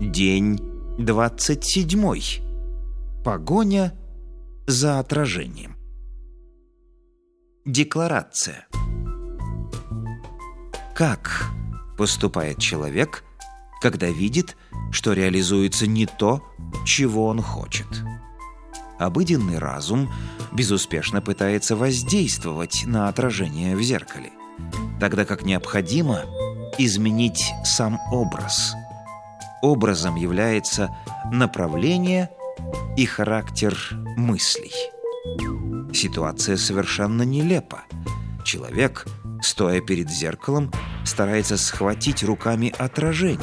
День 27. Погоня за отражением. Декларация. Как поступает человек, когда видит, что реализуется не то, чего он хочет? Обыденный разум безуспешно пытается воздействовать на отражение в зеркале, тогда как необходимо изменить сам образ. Образом является направление и характер мыслей. Ситуация совершенно нелепа. Человек, стоя перед зеркалом, старается схватить руками отражение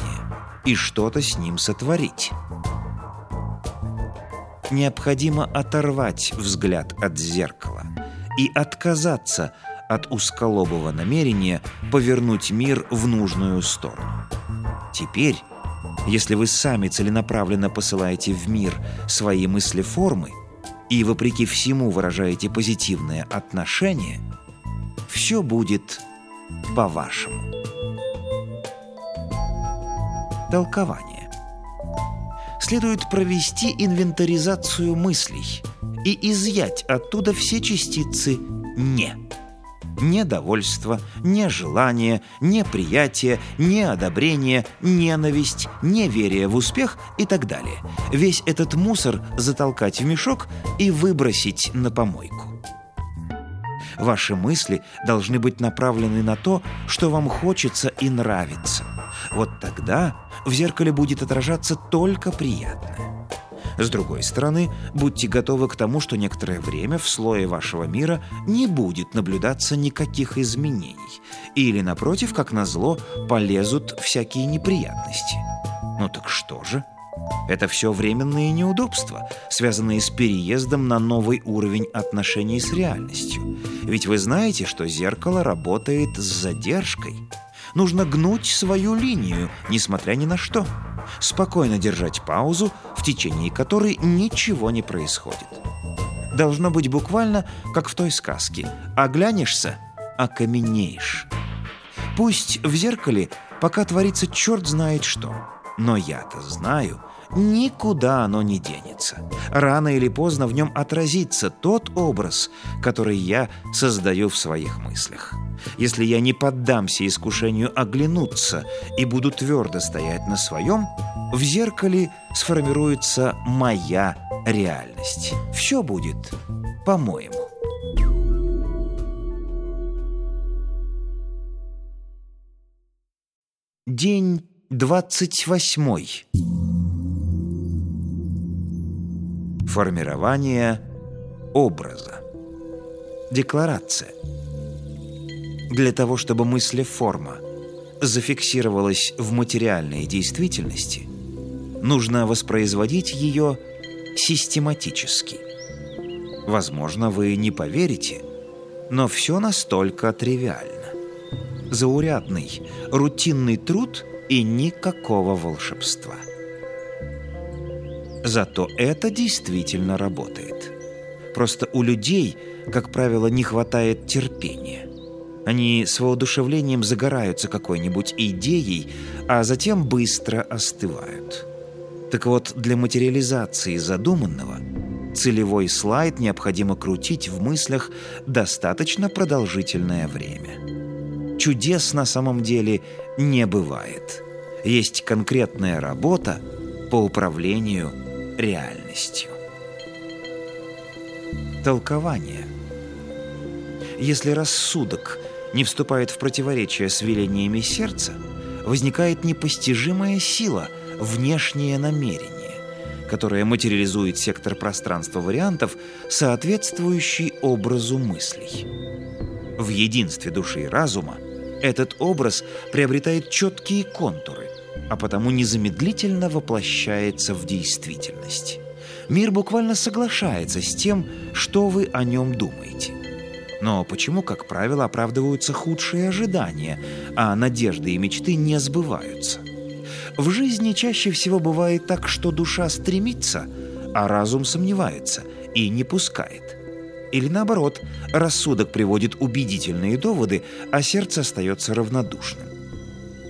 и что-то с ним сотворить. Необходимо оторвать взгляд от зеркала и отказаться от узколобого намерения повернуть мир в нужную сторону. Теперь, если вы сами целенаправленно посылаете в мир свои мысли-формы и, вопреки всему, выражаете позитивное отношение, все будет по-вашему. Толкование. Следует провести инвентаризацию мыслей и изъять оттуда все частицы «не» недовольство, нежелание, неприятие, неодобрение, ненависть, неверие в успех и так далее. Весь этот мусор затолкать в мешок и выбросить на помойку. Ваши мысли должны быть направлены на то, что вам хочется и нравится. Вот тогда в зеркале будет отражаться только приятное. С другой стороны, будьте готовы к тому, что некоторое время в слое вашего мира не будет наблюдаться никаких изменений. Или, напротив, как назло, полезут всякие неприятности. Ну так что же? Это все временные неудобства, связанные с переездом на новый уровень отношений с реальностью. Ведь вы знаете, что зеркало работает с задержкой. Нужно гнуть свою линию, несмотря ни на что спокойно держать паузу, в течение которой ничего не происходит. Должно быть буквально, как в той сказке. Оглянешься – окаменеешь. Пусть в зеркале пока творится черт знает что, но я-то знаю – никуда оно не денется. Рано или поздно в нем отразится тот образ, который я создаю в своих мыслях. Если я не поддамся искушению оглянуться и буду твердо стоять на своем, в зеркале сформируется моя реальность. Все будет по-моему. День двадцать восьмой. Формирование образа. Декларация. Для того, чтобы мыслеформа зафиксировалась в материальной действительности, нужно воспроизводить ее систематически. Возможно, вы не поверите, но все настолько тривиально. Заурядный, рутинный труд и никакого волшебства – Зато это действительно работает. Просто у людей, как правило, не хватает терпения. Они с воодушевлением загораются какой-нибудь идеей, а затем быстро остывают. Так вот, для материализации задуманного целевой слайд необходимо крутить в мыслях достаточно продолжительное время. Чудес на самом деле не бывает. Есть конкретная работа по управлению реальностью. Толкование. Если рассудок не вступает в противоречие с велениями сердца, возникает непостижимая сила, внешнее намерение, которое материализует сектор пространства вариантов, соответствующий образу мыслей. В единстве души и разума этот образ приобретает четкие контуры, а потому незамедлительно воплощается в действительность. Мир буквально соглашается с тем, что вы о нем думаете. Но почему, как правило, оправдываются худшие ожидания, а надежды и мечты не сбываются? В жизни чаще всего бывает так, что душа стремится, а разум сомневается и не пускает. Или наоборот, рассудок приводит убедительные доводы, а сердце остается равнодушным.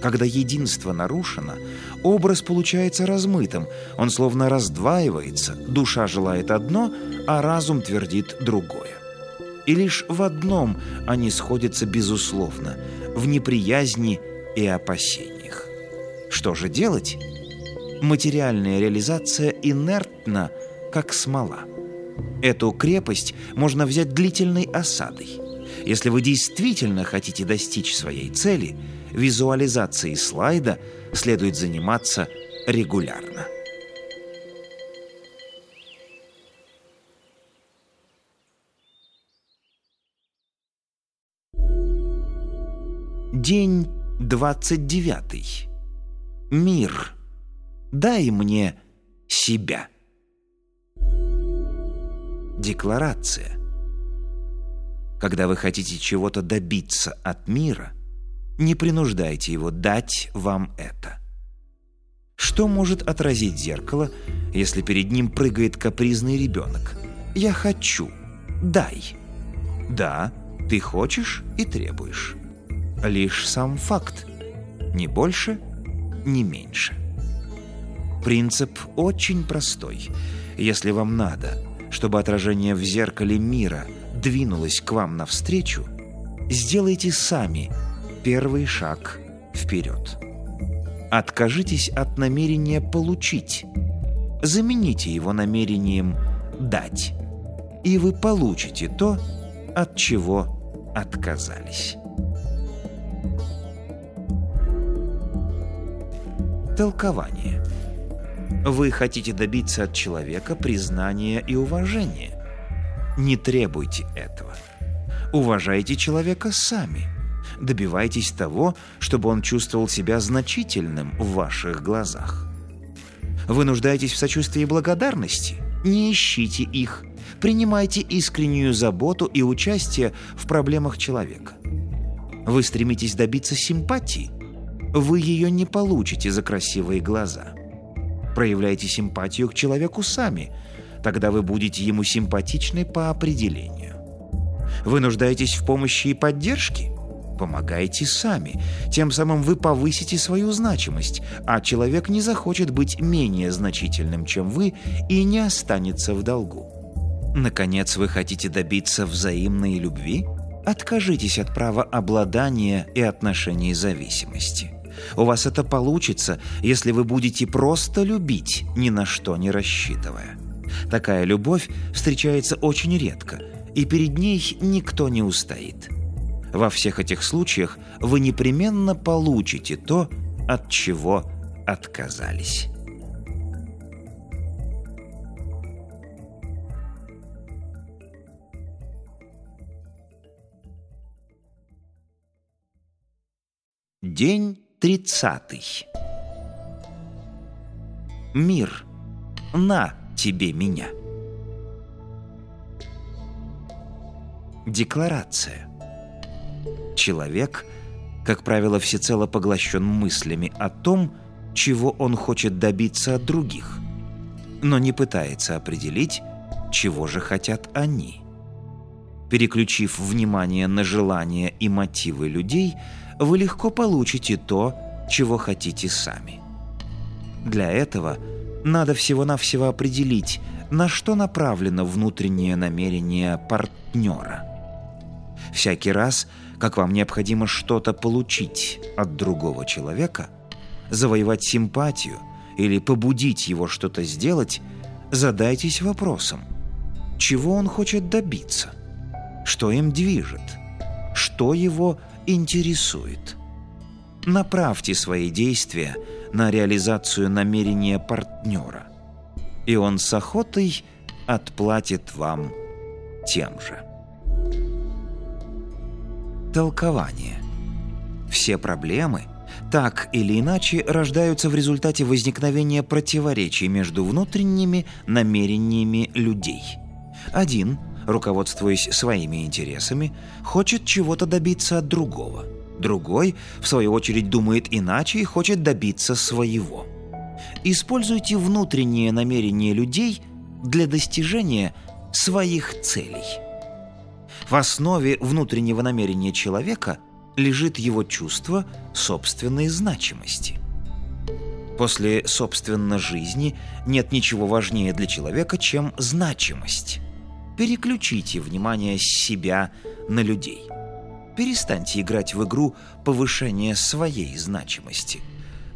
Когда единство нарушено, образ получается размытым, он словно раздваивается, душа желает одно, а разум твердит другое. И лишь в одном они сходятся безусловно – в неприязни и опасениях. Что же делать? Материальная реализация инертна, как смола. Эту крепость можно взять длительной осадой. Если вы действительно хотите достичь своей цели, визуализацией слайда следует заниматься регулярно. День 29. Мир. Дай мне себя. Декларация. Когда вы хотите чего-то добиться от мира, не принуждайте его дать вам это. Что может отразить зеркало, если перед ним прыгает капризный ребенок? «Я хочу. Дай». «Да, ты хочешь и требуешь» лишь сам факт, ни больше, ни меньше. Принцип очень простой. Если вам надо, чтобы отражение в зеркале мира двинулось к вам навстречу, сделайте сами первый шаг вперед. Откажитесь от намерения получить. Замените его намерением дать. И вы получите то, от чего отказались. Толкование. Вы хотите добиться от человека признания и уважения. Не требуйте этого. Уважайте человека сами. Добивайтесь того, чтобы он чувствовал себя значительным в ваших глазах. Вы нуждаетесь в сочувствии и благодарности? Не ищите их. Принимайте искреннюю заботу и участие в проблемах человека. Вы стремитесь добиться симпатии? Вы ее не получите за красивые глаза. Проявляйте симпатию к человеку сами, тогда вы будете ему симпатичны по определению. Вы нуждаетесь в помощи и поддержке? Помогайте сами. Тем самым вы повысите свою значимость, а человек не захочет быть менее значительным, чем вы, и не останется в долгу. Наконец, вы хотите добиться взаимной любви? Откажитесь от права обладания и отношений зависимости. У вас это получится, если вы будете просто любить, ни на что не рассчитывая. Такая любовь встречается очень редко, и перед ней никто не устоит. Во всех этих случаях вы непременно получите то, от чего отказались. День тридцатый. Мир, на тебе меня. Декларация. Человек, как правило, всецело поглощен мыслями о том, чего он хочет добиться от других, но не пытается определить, чего же хотят они. Переключив внимание на желания и мотивы людей – вы легко получите то, чего хотите сами. Для этого надо всего-навсего определить, на что направлено внутреннее намерение партнера. Всякий раз, как вам необходимо что-то получить от другого человека, завоевать симпатию или побудить его что-то сделать, задайтесь вопросом, чего он хочет добиться, что им движет, что его интересует. Направьте свои действия на реализацию намерения партнера, и он с охотой отплатит вам тем же. Толкование. Все проблемы так или иначе рождаются в результате возникновения противоречий между внутренними намерениями людей. Один – руководствуясь своими интересами, хочет чего-то добиться от другого. Другой, в свою очередь, думает иначе и хочет добиться своего. Используйте внутренние намерения людей для достижения своих целей. В основе внутреннего намерения человека лежит его чувство собственной значимости. После, собственно, жизни нет ничего важнее для человека, чем значимость. Переключите внимание с себя на людей. Перестаньте играть в игру повышения своей значимости.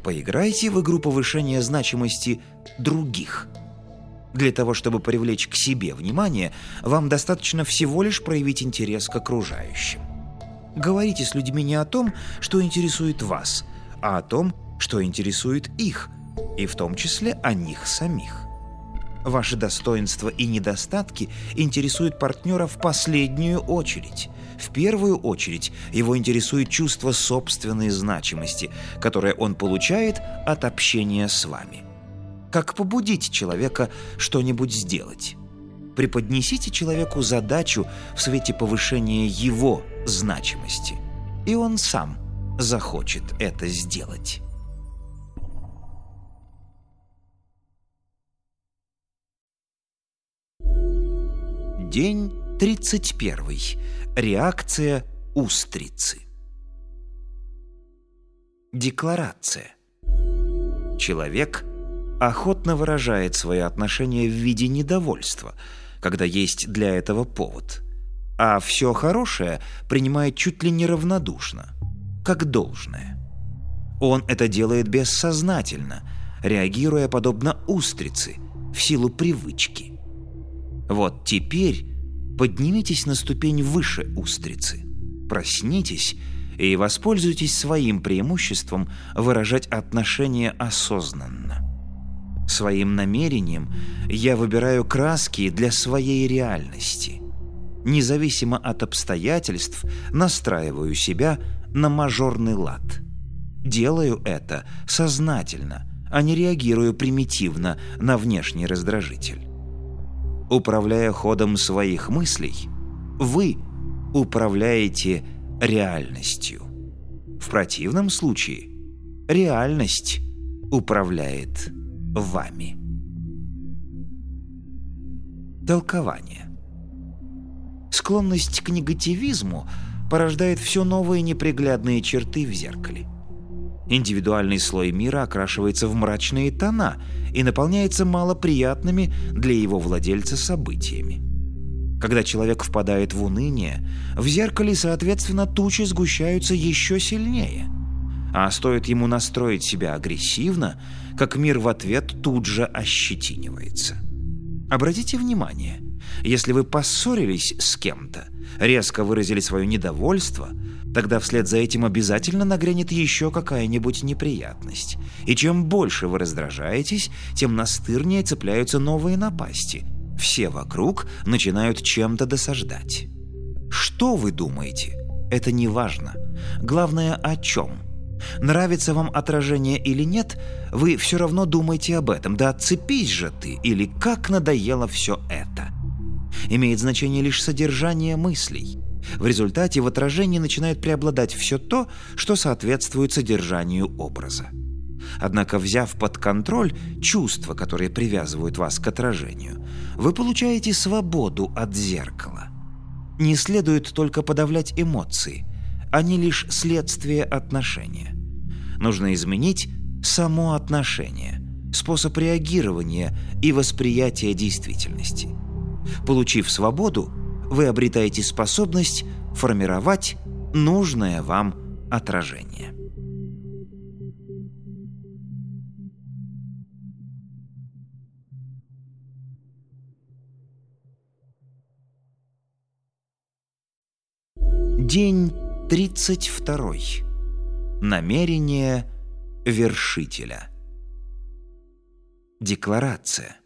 Поиграйте в игру повышения значимости других. Для того, чтобы привлечь к себе внимание, вам достаточно всего лишь проявить интерес к окружающим. Говорите с людьми не о том, что интересует вас, а о том, что интересует их, и в том числе о них самих. Ваши достоинства и недостатки интересуют партнера в последнюю очередь. В первую очередь его интересует чувство собственной значимости, которое он получает от общения с вами. Как побудить человека что-нибудь сделать? Преподнесите человеку задачу в свете повышения его значимости, и он сам захочет это сделать. День 31. Реакция устрицы. Декларация. Человек охотно выражает свое отношение в виде недовольства, когда есть для этого повод, а все хорошее принимает чуть ли не равнодушно, как должное. Он это делает бессознательно, реагируя подобно устрице, в силу привычки. Вот теперь поднимитесь на ступень выше устрицы. Проснитесь и воспользуйтесь своим преимуществом выражать отношения осознанно. Своим намерением я выбираю краски для своей реальности. Независимо от обстоятельств настраиваю себя на мажорный лад. Делаю это сознательно, а не реагирую примитивно на внешний раздражитель. Управляя ходом своих мыслей, вы управляете реальностью. В противном случае реальность управляет вами. Толкование. Склонность к негативизму порождает все новые неприглядные черты в зеркале. Индивидуальный слой мира окрашивается в мрачные тона и наполняется малоприятными для его владельца событиями. Когда человек впадает в уныние, в зеркале, соответственно, тучи сгущаются еще сильнее. А стоит ему настроить себя агрессивно, как мир в ответ тут же ощетинивается. Обратите внимание, если вы поссорились с кем-то, резко выразили свое недовольство – Тогда вслед за этим обязательно нагрянет еще какая-нибудь неприятность. И чем больше вы раздражаетесь, тем настырнее цепляются новые напасти. Все вокруг начинают чем-то досаждать. Что вы думаете? Это не важно. Главное, о чем? Нравится вам отражение или нет, вы все равно думаете об этом. Да отцепись же ты, или как надоело все это. Имеет значение лишь содержание мыслей. В результате в отражении начинает преобладать все то, что соответствует содержанию образа. Однако, взяв под контроль чувства, которые привязывают вас к отражению, вы получаете свободу от зеркала. Не следует только подавлять эмоции, они лишь следствие отношения. Нужно изменить само отношение, способ реагирования и восприятия действительности. Получив свободу, вы обретаете способность формировать нужное вам отражение. День 32. Намерение вершителя. Декларация.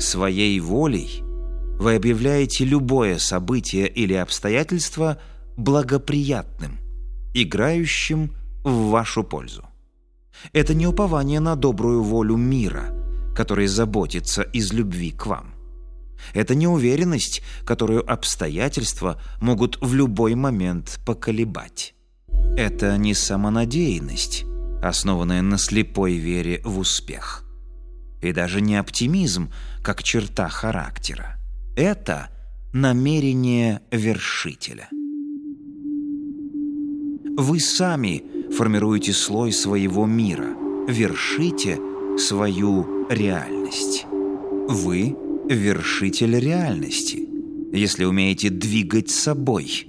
Своей волей – вы объявляете любое событие или обстоятельство благоприятным, играющим в вашу пользу. Это не упование на добрую волю мира, который заботится из любви к вам. Это не уверенность, которую обстоятельства могут в любой момент поколебать. Это не самонадеянность, основанная на слепой вере в успех. И даже не оптимизм, как черта характера. Это намерение вершителя. Вы сами формируете слой своего мира, вершите свою реальность. Вы – вершитель реальности, если умеете двигать собой,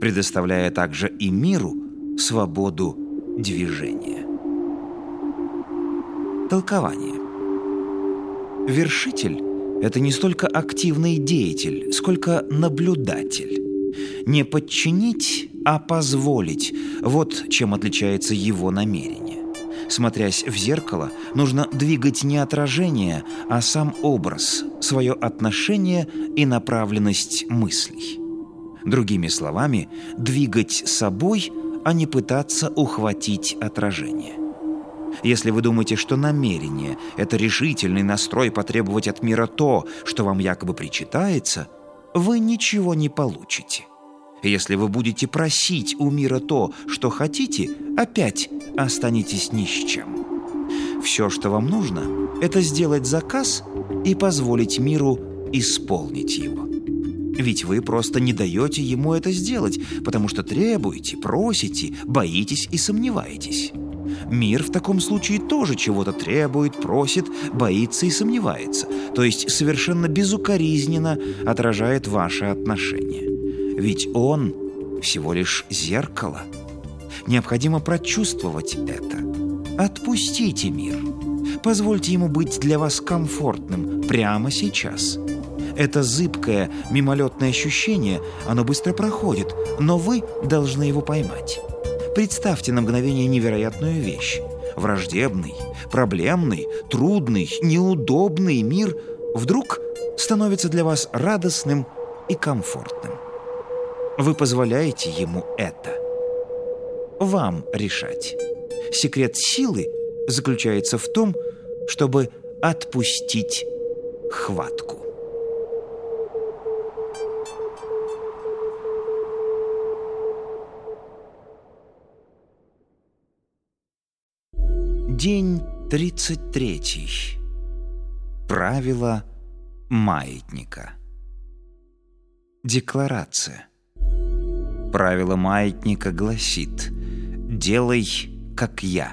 предоставляя также и миру свободу движения. Толкование. Вершитель – это не столько активный деятель, сколько наблюдатель. Не подчинить, а позволить – вот чем отличается его намерение. Смотрясь в зеркало, нужно двигать не отражение, а сам образ, свое отношение и направленность мыслей. Другими словами, двигать собой, а не пытаться ухватить отражение. Если вы думаете, что намерение – это решительный настрой потребовать от мира то, что вам якобы причитается, вы ничего не получите. Если вы будете просить у мира то, что хотите, опять останетесь ни с чем. Все, что вам нужно, это сделать заказ и позволить миру исполнить его. Ведь вы просто не даете ему это сделать, потому что требуете, просите, боитесь и сомневаетесь. Мир в таком случае тоже чего-то требует, просит, боится и сомневается, то есть совершенно безукоризненно отражает ваши отношения. Ведь он всего лишь зеркало. Необходимо прочувствовать это. Отпустите мир. Позвольте ему быть для вас комфортным прямо сейчас. Это зыбкое, мимолетное ощущение, оно быстро проходит, но вы должны его поймать. Представьте на мгновение невероятную вещь. Враждебный, проблемный, трудный, неудобный мир вдруг становится для вас радостным и комфортным. Вы позволяете ему это. Вам решать. Секрет силы заключается в том, чтобы отпустить хватку. День 33. Правило маятника. Декларация. Правило маятника гласит «Делай, как я».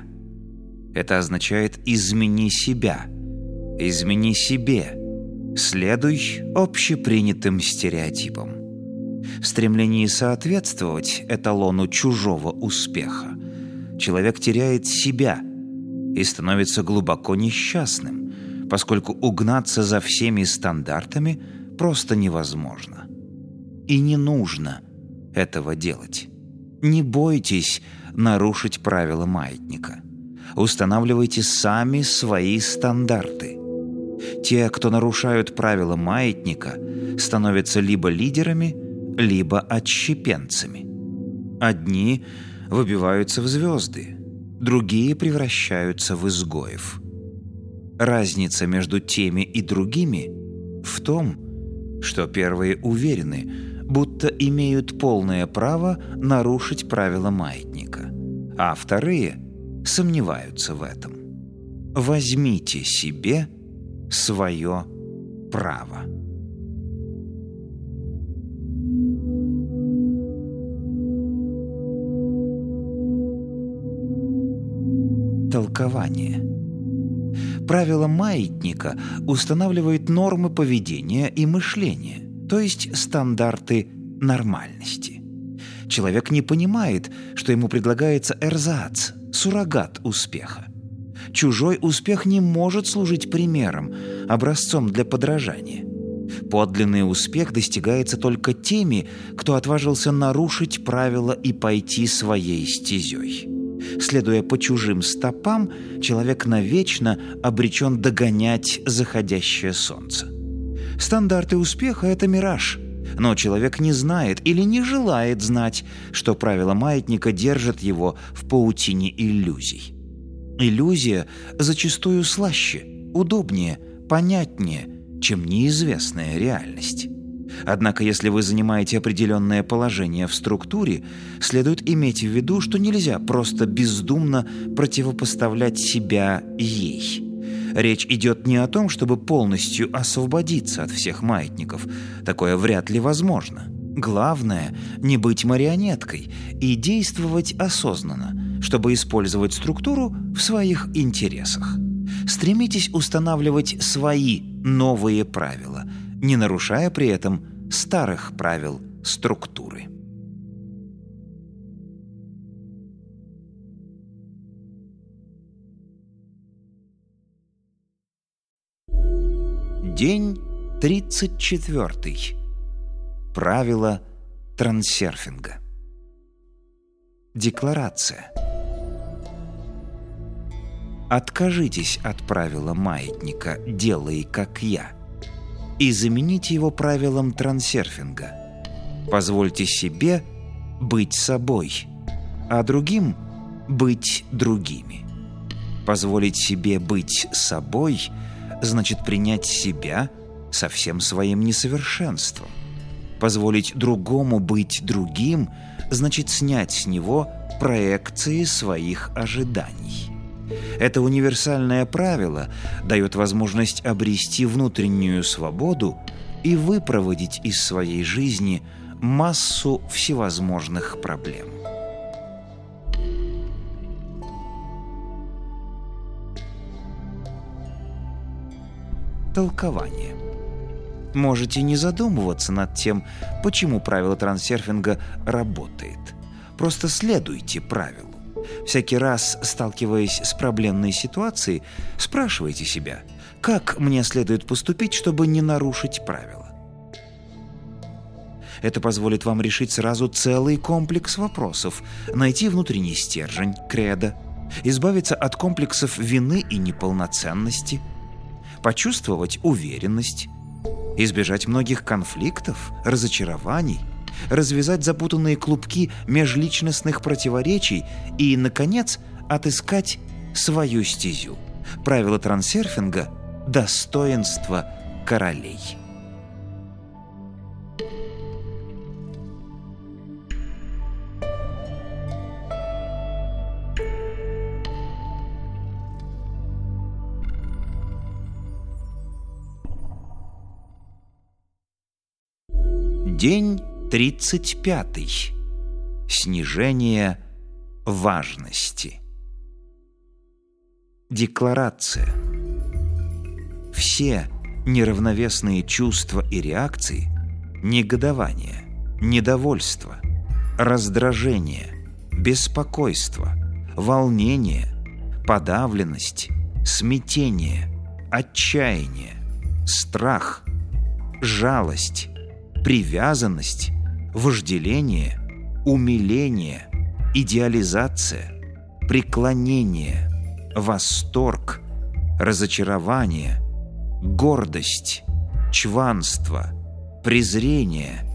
Это означает «измени себя», «измени себе», «следуй общепринятым стереотипам». В стремлении соответствовать эталону чужого успеха человек теряет себя и становится глубоко несчастным, поскольку угнаться за всеми стандартами просто невозможно. И не нужно – этого делать. Не бойтесь нарушить правила маятника. Устанавливайте сами свои стандарты. Те, кто нарушают правила маятника, становятся либо лидерами, либо отщепенцами. Одни выбиваются в звезды, другие превращаются в изгоев. Разница между теми и другими в том, что первые уверены – будто имеют полное право нарушить правила маятника, а вторые сомневаются в этом. Возьмите себе свое право. Толкование. Правило маятника устанавливает нормы поведения и мышления – то есть стандарты нормальности. Человек не понимает, что ему предлагается эрзац, суррогат успеха. Чужой успех не может служить примером, образцом для подражания. Подлинный успех достигается только теми, кто отважился нарушить правила и пойти своей стезей. Следуя по чужим стопам, человек навечно обречен догонять заходящее солнце. Стандарты успеха – это мираж. Но человек не знает или не желает знать, что правила маятника держат его в паутине иллюзий. Иллюзия зачастую слаще, удобнее, понятнее, чем неизвестная реальность. Однако, если вы занимаете определенное положение в структуре, следует иметь в виду, что нельзя просто бездумно противопоставлять себя ей – Речь идет не о том, чтобы полностью освободиться от всех маятников. Такое вряд ли возможно. Главное – не быть марионеткой и действовать осознанно, чтобы использовать структуру в своих интересах. Стремитесь устанавливать свои новые правила, не нарушая при этом старых правил структуры. День 34. Правила трансерфинга. Декларация. Откажитесь от правила маятника «делай как я» и замените его правилом трансерфинга. Позвольте себе быть собой, а другим быть другими. Позволить себе быть собой значит принять себя со всем своим несовершенством. Позволить другому быть другим значит снять с него проекции своих ожиданий. Это универсальное правило дает возможность обрести внутреннюю свободу и выпроводить из своей жизни массу всевозможных проблем. Толкование. Можете не задумываться над тем, почему правило трансерфинга работает. Просто следуйте правилу. Всякий раз, сталкиваясь с проблемной ситуацией, спрашивайте себя, как мне следует поступить, чтобы не нарушить правила. Это позволит вам решить сразу целый комплекс вопросов, найти внутренний стержень, кредо, избавиться от комплексов вины и неполноценности, почувствовать уверенность, избежать многих конфликтов, разочарований – развязать запутанные клубки межличностных противоречий и, наконец, отыскать свою стезю. Правило трансерфинга – достоинство королей. День 35. Снижение важности. Декларация. Все неравновесные чувства и реакции – негодование, недовольство, раздражение, беспокойство, волнение, подавленность, смятение, отчаяние, страх, жалость, привязанность вожделение, умиление, идеализация, преклонение, восторг, разочарование, гордость, чванство, презрение,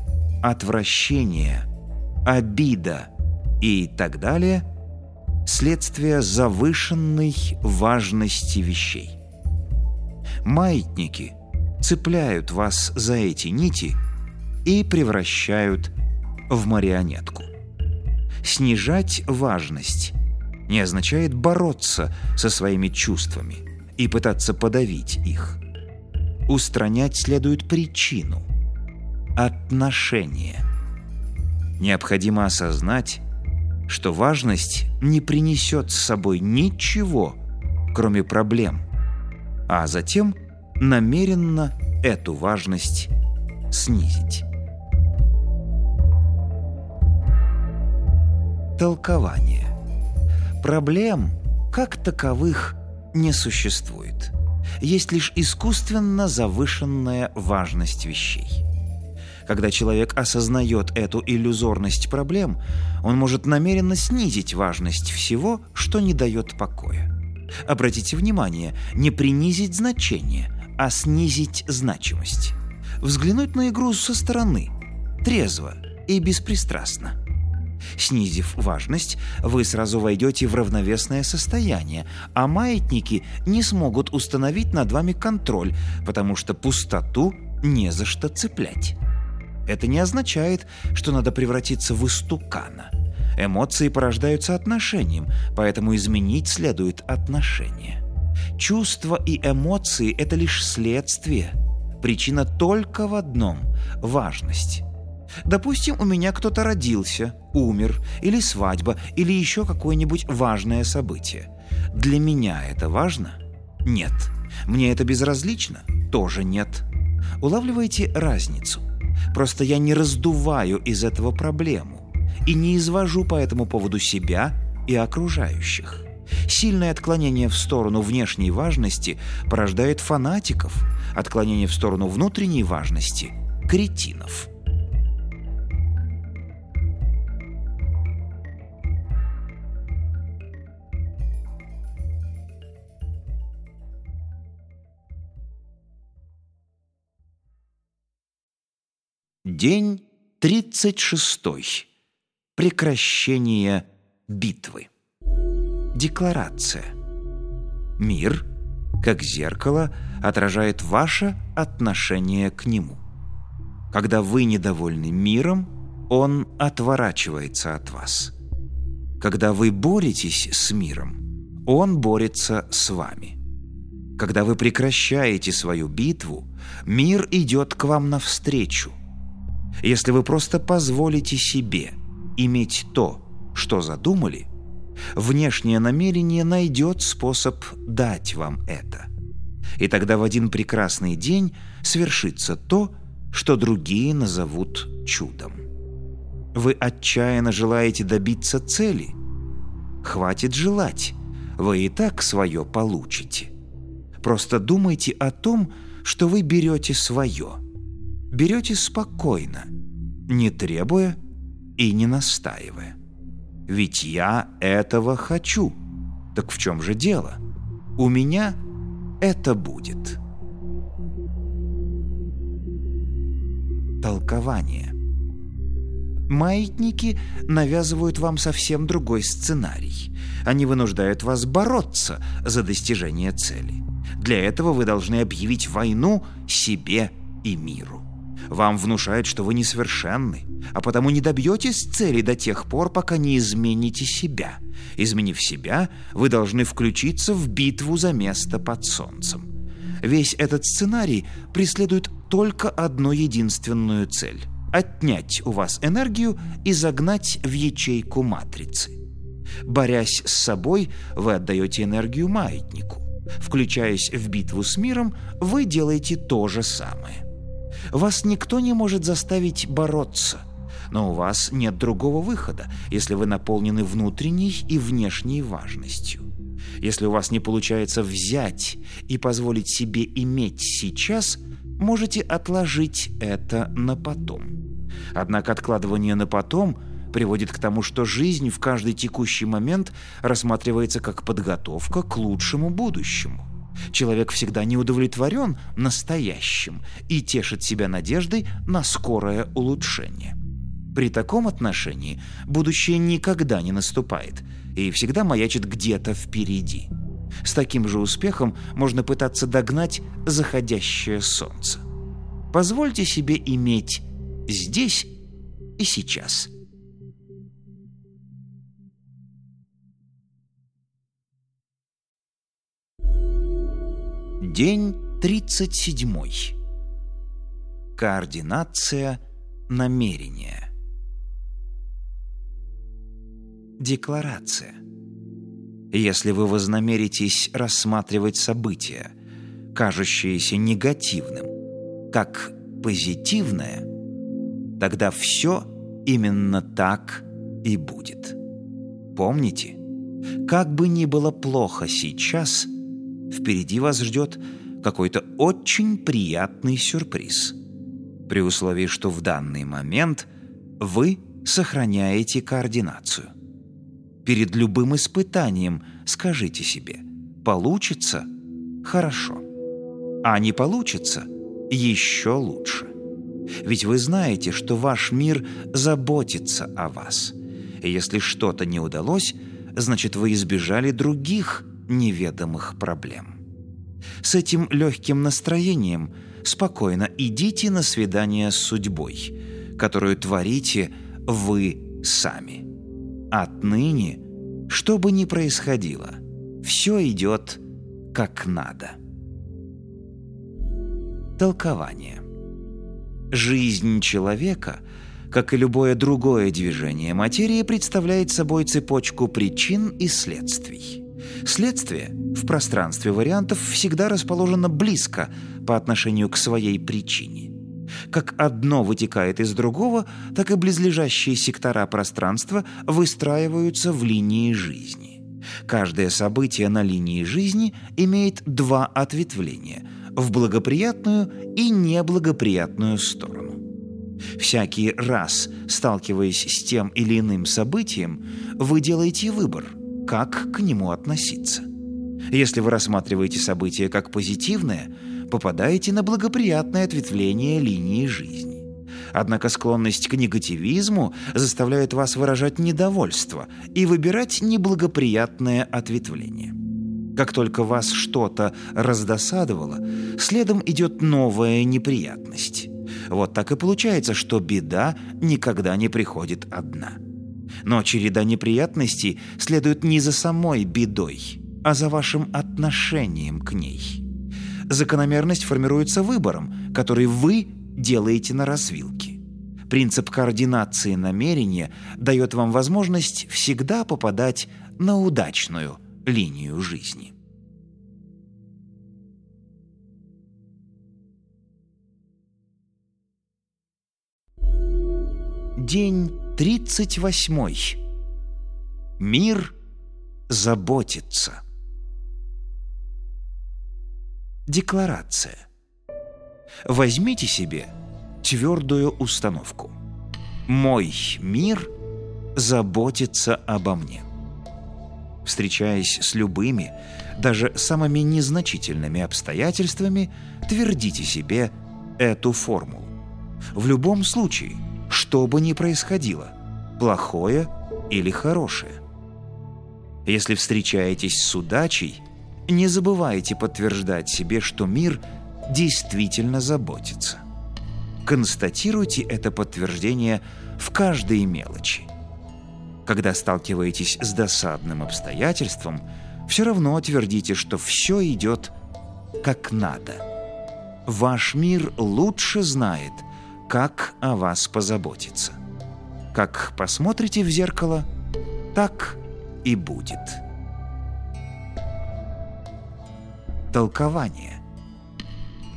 отвращение, обида и так далее – следствие завышенной важности вещей. Маятники цепляют вас за эти нити – и превращают в марионетку. Снижать важность не означает бороться со своими чувствами и пытаться подавить их. Устранять следует причину – отношение. Необходимо осознать, что важность не принесет с собой ничего, кроме проблем, а затем намеренно эту важность снизить. Толкование. Проблем, как таковых, не существует. Есть лишь искусственно завышенная важность вещей. Когда человек осознает эту иллюзорность проблем, он может намеренно снизить важность всего, что не дает покоя. Обратите внимание, не принизить значение, а снизить значимость. Взглянуть на игру со стороны, трезво и беспристрастно. Снизив важность, вы сразу войдете в равновесное состояние, а маятники не смогут установить над вами контроль, потому что пустоту не за что цеплять. Это не означает, что надо превратиться в истукана. Эмоции порождаются отношением, поэтому изменить следует отношение. Чувства и эмоции – это лишь следствие. Причина только в одном – важность. Допустим, у меня кто-то родился, умер, или свадьба, или еще какое-нибудь важное событие. Для меня это важно? Нет. Мне это безразлично? Тоже нет. Улавливаете разницу? Просто я не раздуваю из этого проблему и не извожу по этому поводу себя и окружающих. Сильное отклонение в сторону внешней важности порождает фанатиков, отклонение в сторону внутренней важности – кретинов. День 36. Прекращение битвы. Декларация. Мир, как зеркало, отражает ваше отношение к нему. Когда вы недовольны миром, он отворачивается от вас. Когда вы боретесь с миром, он борется с вами. Когда вы прекращаете свою битву, мир идет к вам навстречу. Если вы просто позволите себе иметь то, что задумали – внешнее намерение найдет способ дать вам это. И тогда в один прекрасный день свершится то, что другие назовут чудом. Вы отчаянно желаете добиться цели? Хватит желать, вы и так свое получите. Просто думайте о том, что вы берете свое. Берете спокойно, не требуя и не настаивая. Ведь я этого хочу. Так в чем же дело? У меня это будет. Толкование. Маятники навязывают вам совсем другой сценарий. Они вынуждают вас бороться за достижение цели. Для этого вы должны объявить войну себе и миру. Вам внушают, что вы несовершенны, а потому не добьетесь цели до тех пор, пока не измените себя. Изменив себя, вы должны включиться в битву за место под солнцем. Весь этот сценарий преследует только одну единственную цель – отнять у вас энергию и загнать в ячейку матрицы. Борясь с собой, вы отдаете энергию маятнику. Включаясь в битву с миром, вы делаете то же самое. Вас никто не может заставить бороться, но у вас нет другого выхода, если вы наполнены внутренней и внешней важностью. Если у вас не получается взять и позволить себе иметь сейчас, можете отложить это на потом. Однако откладывание на потом приводит к тому, что жизнь в каждый текущий момент рассматривается как подготовка к лучшему будущему. Человек всегда не удовлетворен настоящим и тешит себя надеждой на скорое улучшение. При таком отношении будущее никогда не наступает и всегда маячит где-то впереди. С таким же успехом можно пытаться догнать заходящее солнце. Позвольте себе иметь здесь и сейчас – День 37. Координация намерения. Декларация. Если вы вознамеритесь рассматривать события, кажущиеся негативным, как позитивное, тогда все именно так и будет. Помните, как бы ни было плохо сейчас – впереди вас ждет какой-то очень приятный сюрприз. При условии, что в данный момент вы сохраняете координацию. Перед любым испытанием скажите себе «получится» – хорошо, а не получится – еще лучше. Ведь вы знаете, что ваш мир заботится о вас. И если что-то не удалось, значит вы избежали других – неведомых проблем. С этим легким настроением спокойно идите на свидание с судьбой, которую творите вы сами. Отныне, что бы ни происходило, все идет как надо. Толкование. Жизнь человека как и любое другое движение материи, представляет собой цепочку причин и следствий. Следствие в пространстве вариантов всегда расположено близко по отношению к своей причине. Как одно вытекает из другого, так и близлежащие сектора пространства выстраиваются в линии жизни. Каждое событие на линии жизни имеет два ответвления – в благоприятную и неблагоприятную сторону. Всякий раз, сталкиваясь с тем или иным событием, вы делаете выбор, как к нему относиться. Если вы рассматриваете событие как позитивное, попадаете на благоприятное ответвление линии жизни. Однако склонность к негативизму заставляет вас выражать недовольство и выбирать неблагоприятное ответвление. Как только вас что-то раздосадовало, следом идет новая неприятность. Вот так и получается, что беда никогда не приходит одна. Но череда неприятностей следует не за самой бедой, а за вашим отношением к ней. Закономерность формируется выбором, который вы делаете на развилке. Принцип координации намерения дает вам возможность всегда попадать на удачную линию жизни. День 38. Мир заботится. Декларация. Возьмите себе твердую установку. Мой мир заботится обо мне. Встречаясь с любыми, даже самыми незначительными обстоятельствами, твердите себе эту формулу. В любом случае, что бы ни происходило, плохое или хорошее. Если встречаетесь с удачей, не забывайте подтверждать себе, что мир действительно заботится. Констатируйте это подтверждение в каждой мелочи. Когда сталкиваетесь с досадным обстоятельством, все равно твердите, что все идет как надо. Ваш мир лучше знает, как о вас позаботиться. Как посмотрите в зеркало, так и будет. Толкование.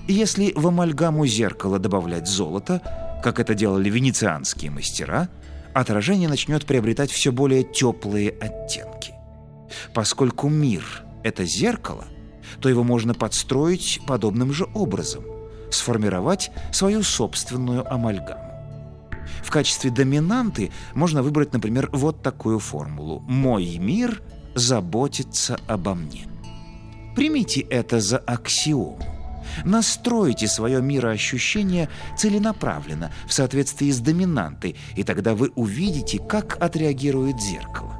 Если в амальгаму зеркала добавлять золото, как это делали венецианские мастера – отражение начнет приобретать все более теплые оттенки. Поскольку мир — это зеркало, то его можно подстроить подобным же образом, сформировать свою собственную амальгаму. В качестве доминанты можно выбрать, например, вот такую формулу «Мой мир заботится обо мне». Примите это за аксиому. Настройте свое мироощущение целенаправленно, в соответствии с доминантой, и тогда вы увидите, как отреагирует зеркало.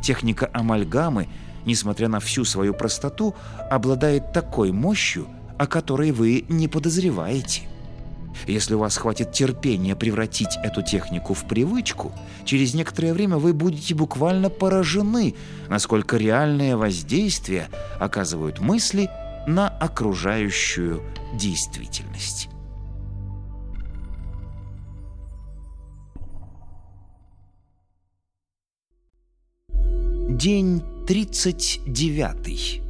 Техника амальгамы, несмотря на всю свою простоту, обладает такой мощью, о которой вы не подозреваете. Если у вас хватит терпения превратить эту технику в привычку, через некоторое время вы будете буквально поражены, насколько реальное воздействие оказывают мысли – на окружающую действительность. День 39.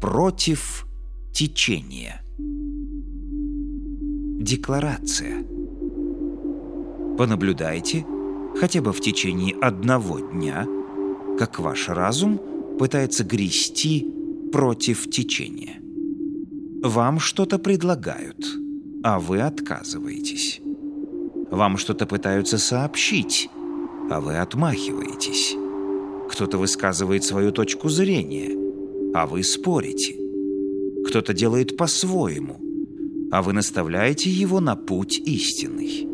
Против течения. Декларация. Понаблюдайте, хотя бы в течение одного дня, как ваш разум пытается грести против течения. Вам что-то предлагают, а вы отказываетесь. Вам что-то пытаются сообщить, а вы отмахиваетесь. Кто-то высказывает свою точку зрения, а вы спорите. Кто-то делает по-своему, а вы наставляете его на путь истинный.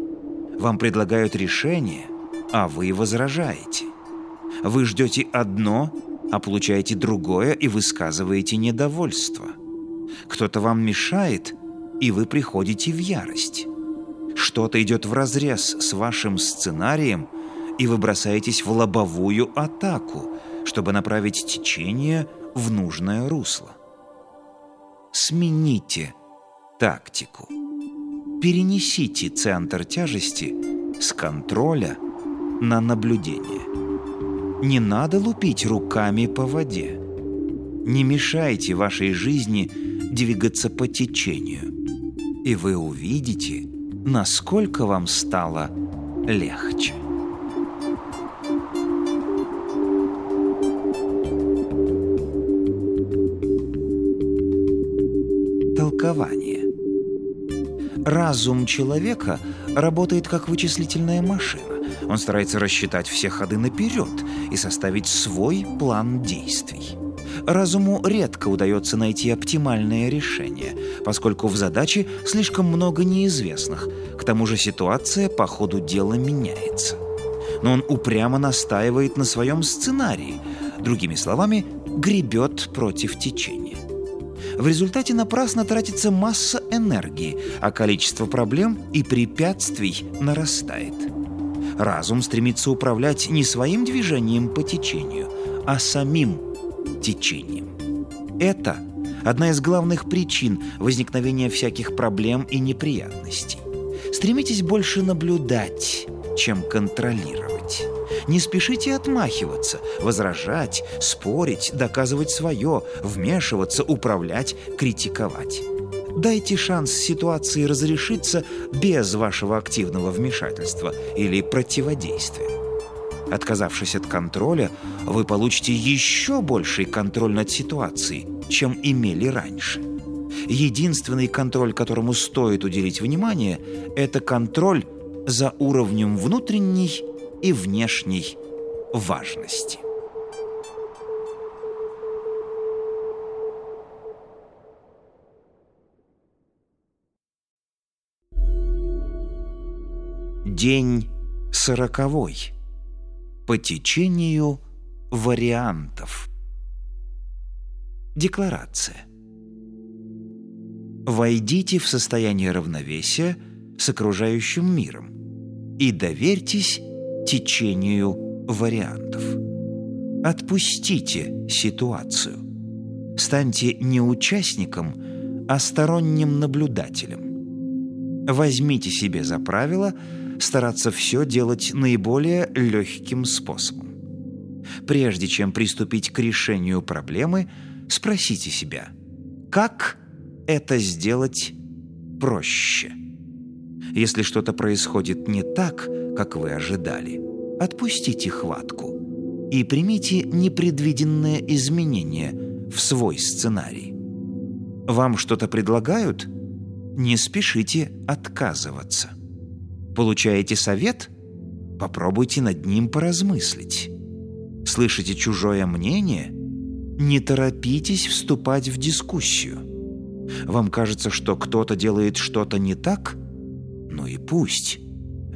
Вам предлагают решение, а вы возражаете. Вы ждете одно, а получаете другое и высказываете недовольство. Кто-то вам мешает, и вы приходите в ярость. Что-то идет вразрез с вашим сценарием, и вы бросаетесь в лобовую атаку, чтобы направить течение в нужное русло. Смените тактику. Перенесите центр тяжести с контроля на наблюдение. Не надо лупить руками по воде. Не мешайте вашей жизни двигаться по течению. И вы увидите, насколько вам стало легче. Толкование. Разум человека работает как вычислительная машина. Он старается рассчитать все ходы наперед и составить свой план действий. Разуму редко удается найти оптимальное решение, поскольку в задаче слишком много неизвестных. К тому же ситуация по ходу дела меняется. Но он упрямо настаивает на своем сценарии, другими словами, гребет против течения. В результате напрасно тратится масса энергии, а количество проблем и препятствий нарастает. Разум стремится управлять не своим движением по течению, а самим течением. Это одна из главных причин возникновения всяких проблем и неприятностей. Стремитесь больше наблюдать, чем контролировать. Не спешите отмахиваться, возражать, спорить, доказывать свое, вмешиваться, управлять, критиковать. Дайте шанс ситуации разрешиться без вашего активного вмешательства или противодействия. Отказавшись от контроля, вы получите еще больший контроль над ситуацией, чем имели раньше. Единственный контроль, которому стоит уделить внимание, это контроль за уровнем внутренней и внешней важности. День сороковой по течению вариантов. Декларация. Войдите в состояние равновесия с окружающим миром и доверьтесь течению вариантов. Отпустите ситуацию. Станьте не участником, а сторонним наблюдателем. Возьмите себе за правило – стараться все делать наиболее легким способом. Прежде чем приступить к решению проблемы, спросите себя, как это сделать проще? Если что-то происходит не так, как вы ожидали, отпустите хватку и примите непредвиденные изменения в свой сценарий. Вам что-то предлагают? Не спешите отказываться. Получаете совет? Попробуйте над ним поразмыслить. Слышите чужое мнение? Не торопитесь вступать в дискуссию. Вам кажется, что кто-то делает что-то не так? Ну и пусть.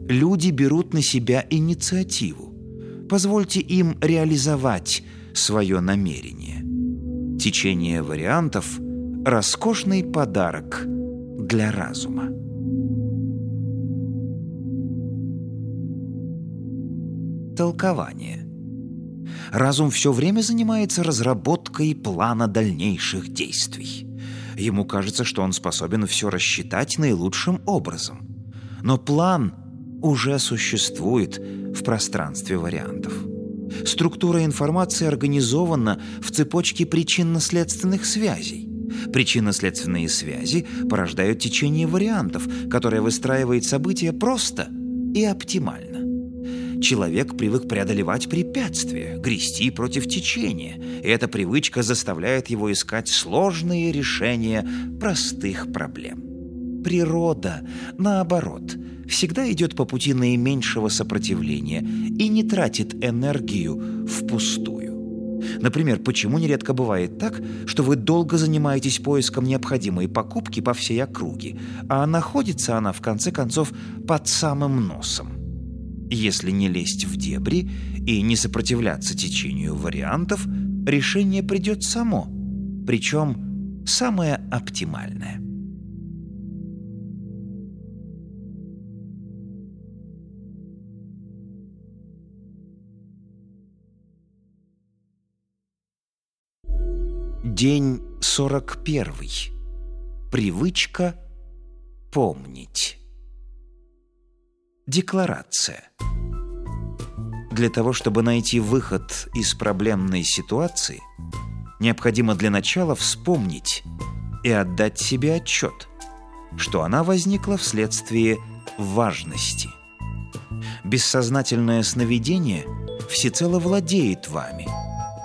Люди берут на себя инициативу. Позвольте им реализовать свое намерение. Течение вариантов – роскошный подарок для разума. толкование. Разум все время занимается разработкой плана дальнейших действий. Ему кажется, что он способен все рассчитать наилучшим образом. Но план уже существует в пространстве вариантов. Структура информации организована в цепочке причинно-следственных связей. Причинно-следственные связи порождают течение вариантов, которое выстраивает события просто и оптимально. Человек привык преодолевать препятствия, грести против течения, и эта привычка заставляет его искать сложные решения простых проблем. Природа, наоборот, всегда идет по пути наименьшего сопротивления и не тратит энергию впустую. Например, почему нередко бывает так, что вы долго занимаетесь поиском необходимой покупки по всей округе, а находится она, в конце концов, под самым носом? Если не лезть в дебри и не сопротивляться течению вариантов, решение придет само, причем самое оптимальное. День 41. Привычка помнить. Декларация. Для того, чтобы найти выход из проблемной ситуации, необходимо для начала вспомнить и отдать себе отчет, что она возникла вследствие важности. Бессознательное сновидение всецело владеет вами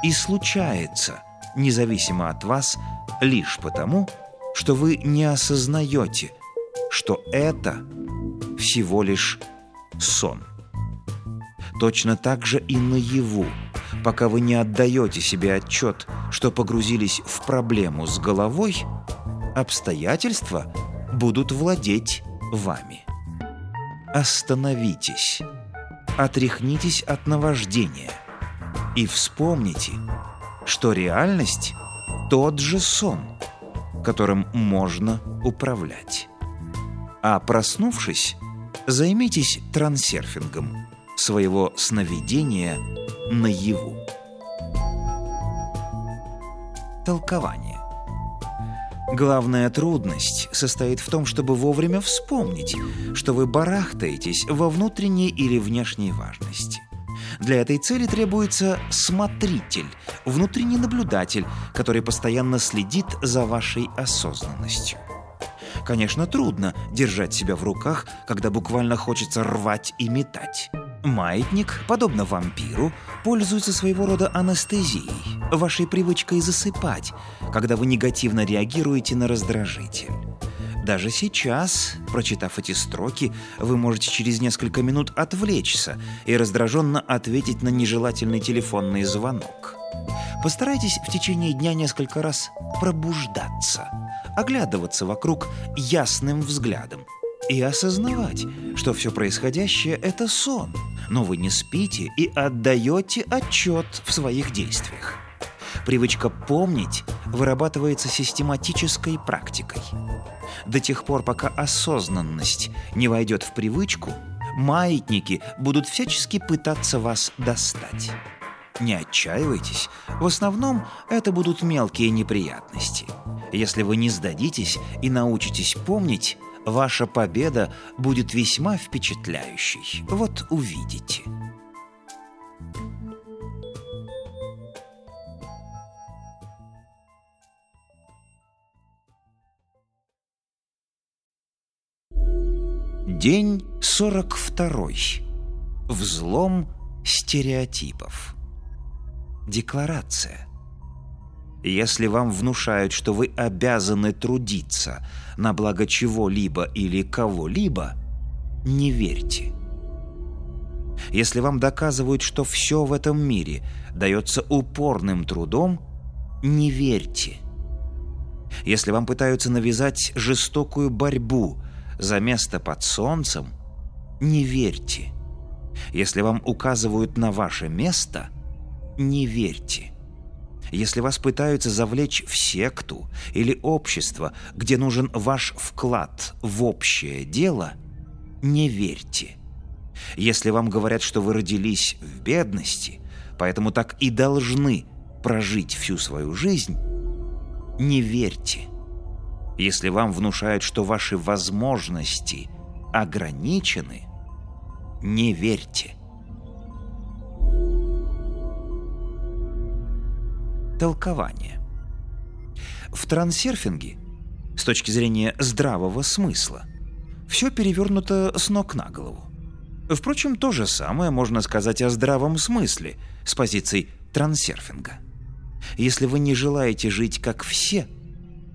и случается, независимо от вас, лишь потому, что вы не осознаете, что это всего лишь сон. Точно так же и наяву, пока вы не отдаете себе отчет, что погрузились в проблему с головой, обстоятельства будут владеть вами. Остановитесь, отряхнитесь от наваждения и вспомните, что реальность – тот же сон, которым можно управлять. А проснувшись, займитесь трансерфингом своего сновидения наяву. Толкование. Главная трудность состоит в том, чтобы вовремя вспомнить, что вы барахтаетесь во внутренней или внешней важности. Для этой цели требуется смотритель, внутренний наблюдатель, который постоянно следит за вашей осознанностью. Конечно, трудно держать себя в руках, когда буквально хочется рвать и метать. Маятник, подобно вампиру, пользуется своего рода анестезией, вашей привычкой засыпать, когда вы негативно реагируете на раздражитель. Даже сейчас, прочитав эти строки, вы можете через несколько минут отвлечься и раздраженно ответить на нежелательный телефонный звонок. Постарайтесь в течение дня несколько раз пробуждаться, оглядываться вокруг ясным взглядом и осознавать, что все происходящее – это сон, но вы не спите и отдаете отчет в своих действиях. Привычка помнить вырабатывается систематической практикой. До тех пор, пока осознанность не войдет в привычку, маятники будут всячески пытаться вас достать. Не отчаивайтесь, в основном это будут мелкие неприятности. Если вы не сдадитесь и научитесь помнить, ваша победа будет весьма впечатляющей. Вот увидите. День 42. Взлом стереотипов. Декларация. Если вам внушают, что вы обязаны трудиться на благо чего-либо или кого-либо, не верьте. Если вам доказывают, что все в этом мире дается упорным трудом, не верьте. Если вам пытаются навязать жестокую борьбу за место под солнцем, не верьте. Если вам указывают на ваше место, не верьте. Если вас пытаются завлечь в секту или общество, где нужен ваш вклад в общее дело, не верьте. Если вам говорят, что вы родились в бедности, поэтому так и должны прожить всю свою жизнь, не верьте. Если вам внушают, что ваши возможности ограничены, не верьте. толкование. В трансерфинге, с точки зрения здравого смысла, все перевернуто с ног на голову. Впрочем, то же самое можно сказать о здравом смысле с позицией трансерфинга. Если вы не желаете жить как все,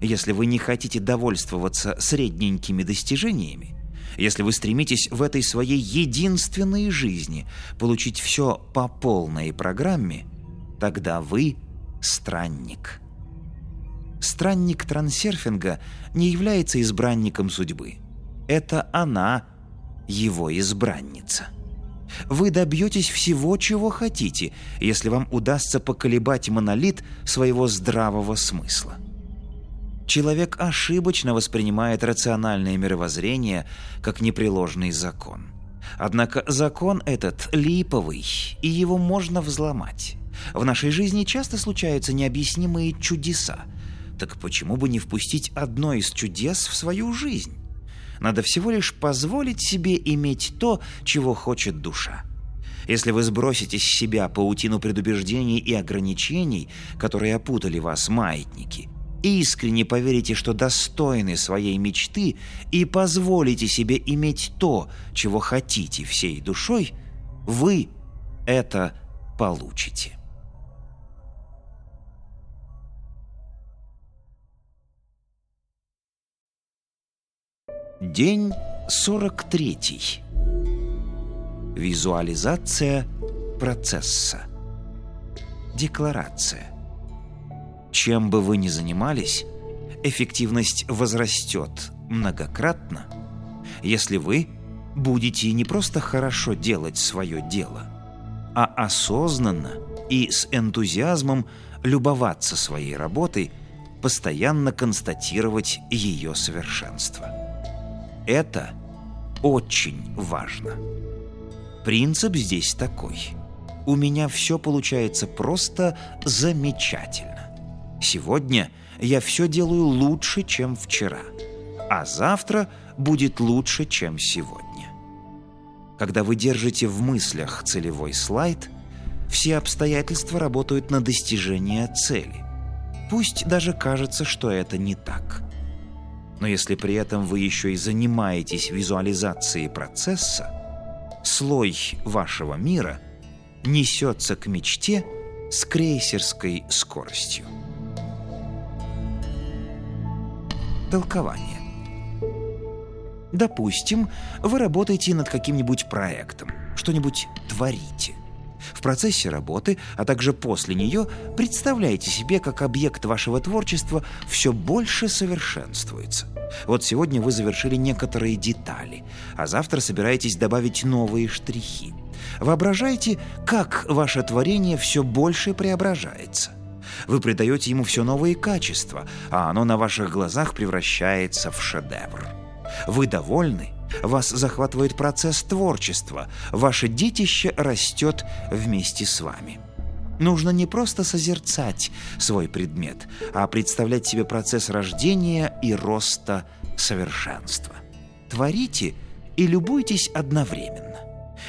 если вы не хотите довольствоваться средненькими достижениями, если вы стремитесь в этой своей единственной жизни получить все по полной программе, тогда вы – странник. Странник трансерфинга не является избранником судьбы. Это она его избранница. Вы добьетесь всего, чего хотите, если вам удастся поколебать монолит своего здравого смысла. Человек ошибочно воспринимает рациональное мировоззрение как непреложный закон. Однако закон этот липовый, и его можно взломать. В нашей жизни часто случаются необъяснимые чудеса. Так почему бы не впустить одно из чудес в свою жизнь? Надо всего лишь позволить себе иметь то, чего хочет душа. Если вы сбросите с себя паутину предубеждений и ограничений, которые опутали вас маятники, искренне поверите, что достойны своей мечты и позволите себе иметь то, чего хотите всей душой, вы это получите. День 43. Визуализация процесса. Декларация. Чем бы вы ни занимались, эффективность возрастет многократно, если вы будете не просто хорошо делать свое дело, а осознанно и с энтузиазмом любоваться своей работой, постоянно констатировать ее совершенство. Это очень важно. Принцип здесь такой. У меня все получается просто замечательно. Сегодня я все делаю лучше, чем вчера. А завтра будет лучше, чем сегодня. Когда вы держите в мыслях целевой слайд, все обстоятельства работают на достижение цели. Пусть даже кажется, что это не так. Но если при этом вы еще и занимаетесь визуализацией процесса, слой вашего мира несется к мечте с крейсерской скоростью. Толкование. Допустим, вы работаете над каким-нибудь проектом, что-нибудь творите. В процессе работы, а также после нее, представляете себе, как объект вашего творчества все больше совершенствуется. Вот сегодня вы завершили некоторые детали, а завтра собираетесь добавить новые штрихи. Воображайте, как ваше творение все больше преображается. Вы придаете ему все новые качества, а оно на ваших глазах превращается в шедевр. Вы довольны? Вас захватывает процесс творчества. Ваше детище растет вместе с вами. Нужно не просто созерцать свой предмет, а представлять себе процесс рождения и роста совершенства. Творите и любуйтесь одновременно.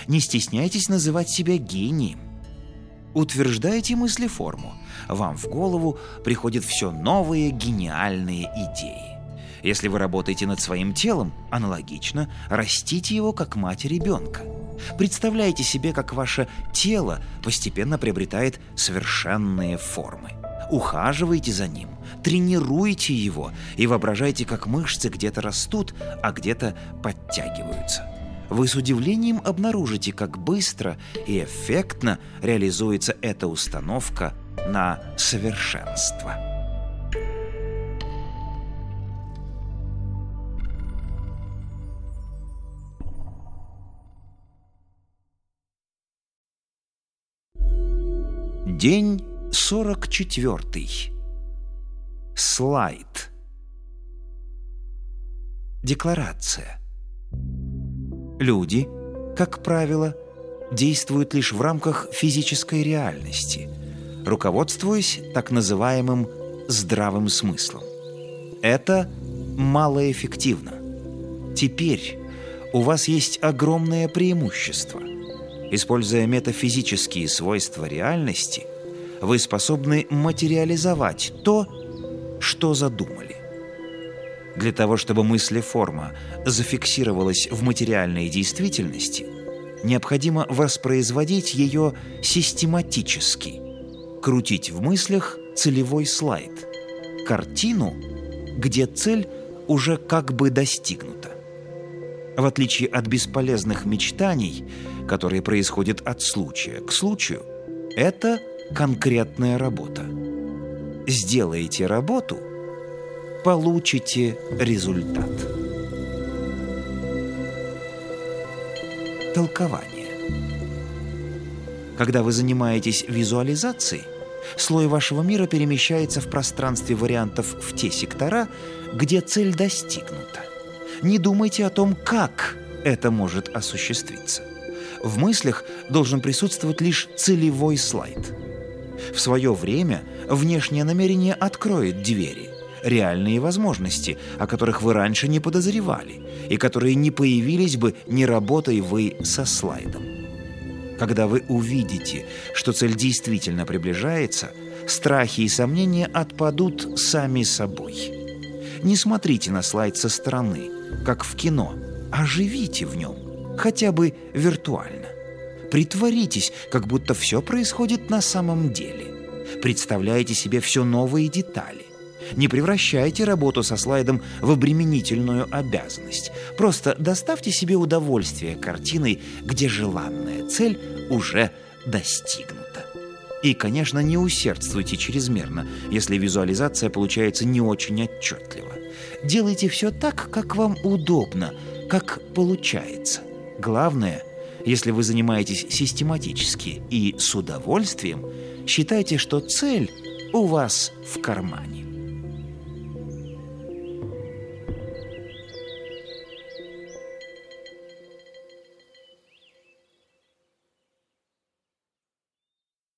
Не стесняйтесь называть себя гением. Утверждайте мыслеформу. Вам в голову приходят все новые гениальные идеи. Если вы работаете над своим телом, аналогично, растите его как мать ребенка. Представляйте себе, как ваше тело постепенно приобретает совершенные формы. Ухаживайте за ним, тренируйте его и воображайте, как мышцы где-то растут, а где-то подтягиваются. Вы с удивлением обнаружите, как быстро и эффектно реализуется эта установка на совершенство. День 44. Слайд. Декларация. Люди, как правило, действуют лишь в рамках физической реальности, руководствуясь так называемым здравым смыслом. Это малоэффективно. Теперь у вас есть огромное преимущество. Используя метафизические свойства реальности – вы способны материализовать то, что задумали. Для того, чтобы мыслеформа зафиксировалась в материальной действительности, необходимо воспроизводить ее систематически, крутить в мыслях целевой слайд, картину, где цель уже как бы достигнута. В отличие от бесполезных мечтаний, которые происходят от случая к случаю, это – конкретная работа. Сделаете работу, получите результат. Толкование. Когда вы занимаетесь визуализацией, слой вашего мира перемещается в пространстве вариантов в те сектора, где цель достигнута. Не думайте о том, как это может осуществиться. В мыслях должен присутствовать лишь целевой слайд – в свое время внешнее намерение откроет двери, реальные возможности, о которых вы раньше не подозревали, и которые не появились бы, не работая вы со слайдом. Когда вы увидите, что цель действительно приближается, страхи и сомнения отпадут сами собой. Не смотрите на слайд со стороны, как в кино, а живите в нем, хотя бы виртуально. Притворитесь, как будто все происходит на самом деле. Представляете себе все новые детали. Не превращайте работу со слайдом в обременительную обязанность. Просто доставьте себе удовольствие картиной, где желанная цель уже достигнута. И, конечно, не усердствуйте чрезмерно, если визуализация получается не очень отчетливо. Делайте все так, как вам удобно, как получается. Главное – если вы занимаетесь систематически и с удовольствием, считайте, что цель у вас в кармане.